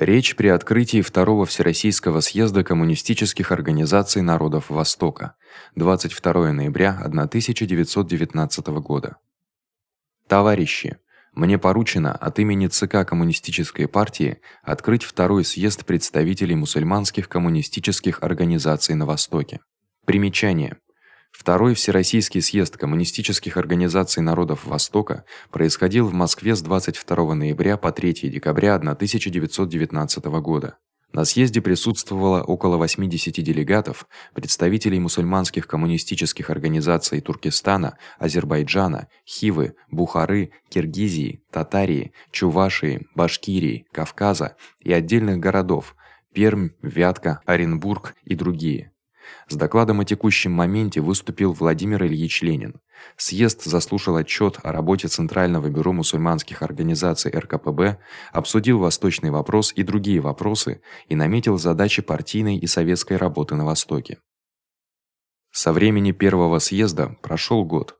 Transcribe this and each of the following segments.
Речь при открытии второго всероссийского съезда коммунистических организаций народов Востока. 22 ноября 1919 года. Товарищи, мне поручено от имени ЦК Коммунистической партии открыть второй съезд представителей мусульманских коммунистических организаций на Востоке. Примечание: Второй Всероссийский съезд коммунистических организаций народов Востока происходил в Москве с 22 ноября по 3 декабря 1919 года. На съезде присутствовало около 80 делегатов, представителей мусульманских коммунистических организаций Туркестана, Азербайджана, Хивы, Бухары, Киргизии, Татарии, Чувашии, Башкирии, Кавказа и отдельных городов: Пермь, Вятка, Оренбург и другие. С докладом о текущем моменте выступил Владимир Ильич Ленин. Съезд заслушал отчёт о работе Центрального бюро мусульманских организаций РКПБ, обсудил восточный вопрос и другие вопросы и наметил задачи партийной и советской работы на Востоке. Со времени первого съезда прошёл год.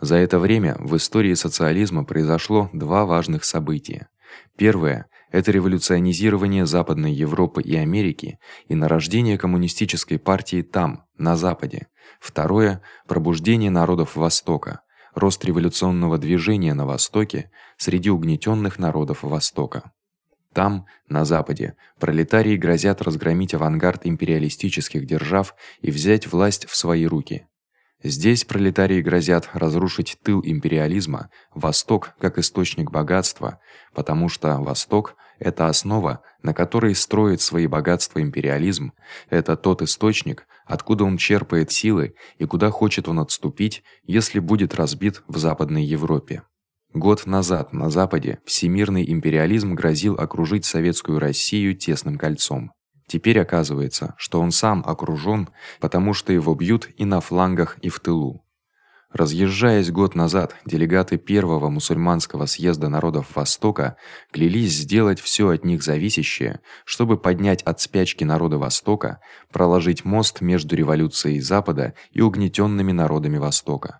За это время в истории социализма произошло два важных события. Первое это революционизирование Западной Европы и Америки и нарождение коммунистической партии там, на западе. Второе пробуждение народов Востока, рост революционного движения на востоке среди угнетённых народов Востока. Там, на западе, пролетарии грозят разгромить авангард империалистических держав и взять власть в свои руки. Здесь пролетарии грозят разрушить тыл империализма, Восток как источник богатства, потому что Восток это основа, на которой строит свои богатства империализм. Это тот источник, откуда он черпает силы и куда хочет он отступить, если будет разбит в Западной Европе. Год назад на западе всемирный империализм грозил окружить советскую Россию тесным кольцом. Теперь оказывается, что он сам окружён, потому что его бьют и на флангах, и в тылу. Разъезжаясь год назад, делегаты первого мусульманского съезда народов Востока клялись сделать всё от них зависящее, чтобы поднять от спячки народа Востока, проложить мост между революцией Запада и угнетёнными народами Востока.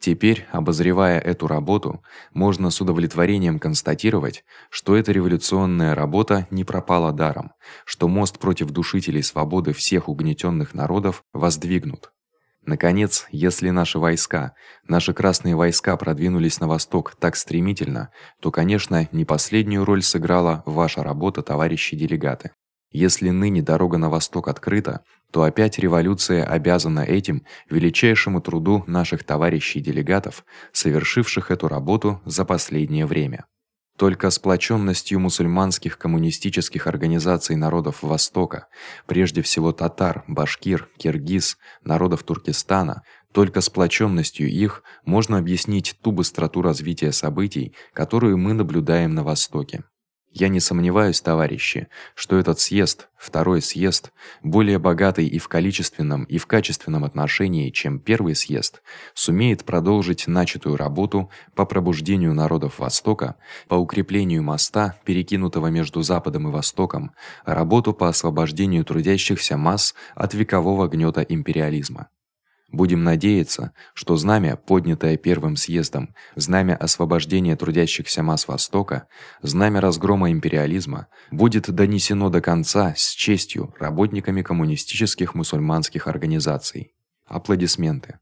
Теперь, обозревая эту работу, можно с удовлетворением констатировать, что эта революционная работа не пропала даром, что мост против душителей свободы всех угнетённых народов воздвигнут. Наконец, если наши войска, наши красные войска продвинулись на восток так стремительно, то, конечно, не последнюю роль сыграла ваша работа, товарищи делегаты. Если ныне дорога на восток открыта, то опять революция обязана этим величайшему труду наших товарищей-делегатов, совершивших эту работу за последнее время. Только сплочённостью мусульманских коммунистических организаций народов Востока, прежде всего татар, башкир, киргиз, народов Туркестана, только сплочённостью их можно объяснить ту быстроту развития событий, которую мы наблюдаем на Востоке. Я не сомневаюсь, товарищи, что этот съезд, второй съезд, более богатый и в количественном, и в качественном отношении, чем первый съезд, сумеет продолжить начатую работу по пробуждению народов Востока, по укреплению моста, перекинутого между Западом и Востоком, работу по освобождению трудящихся масс от векового гнёта империализма. Будем надеяться, что знамя, поднятое первым съездом, знамя освобождения трудящихся масс Востока, знамя разгрома империализма, будет донесено до конца с честью работниками коммунистических мусульманских организаций. Аплодисменты.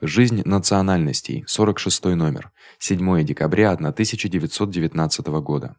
Жизнь национальностей. 46 номер. 7 декабря 1919 года.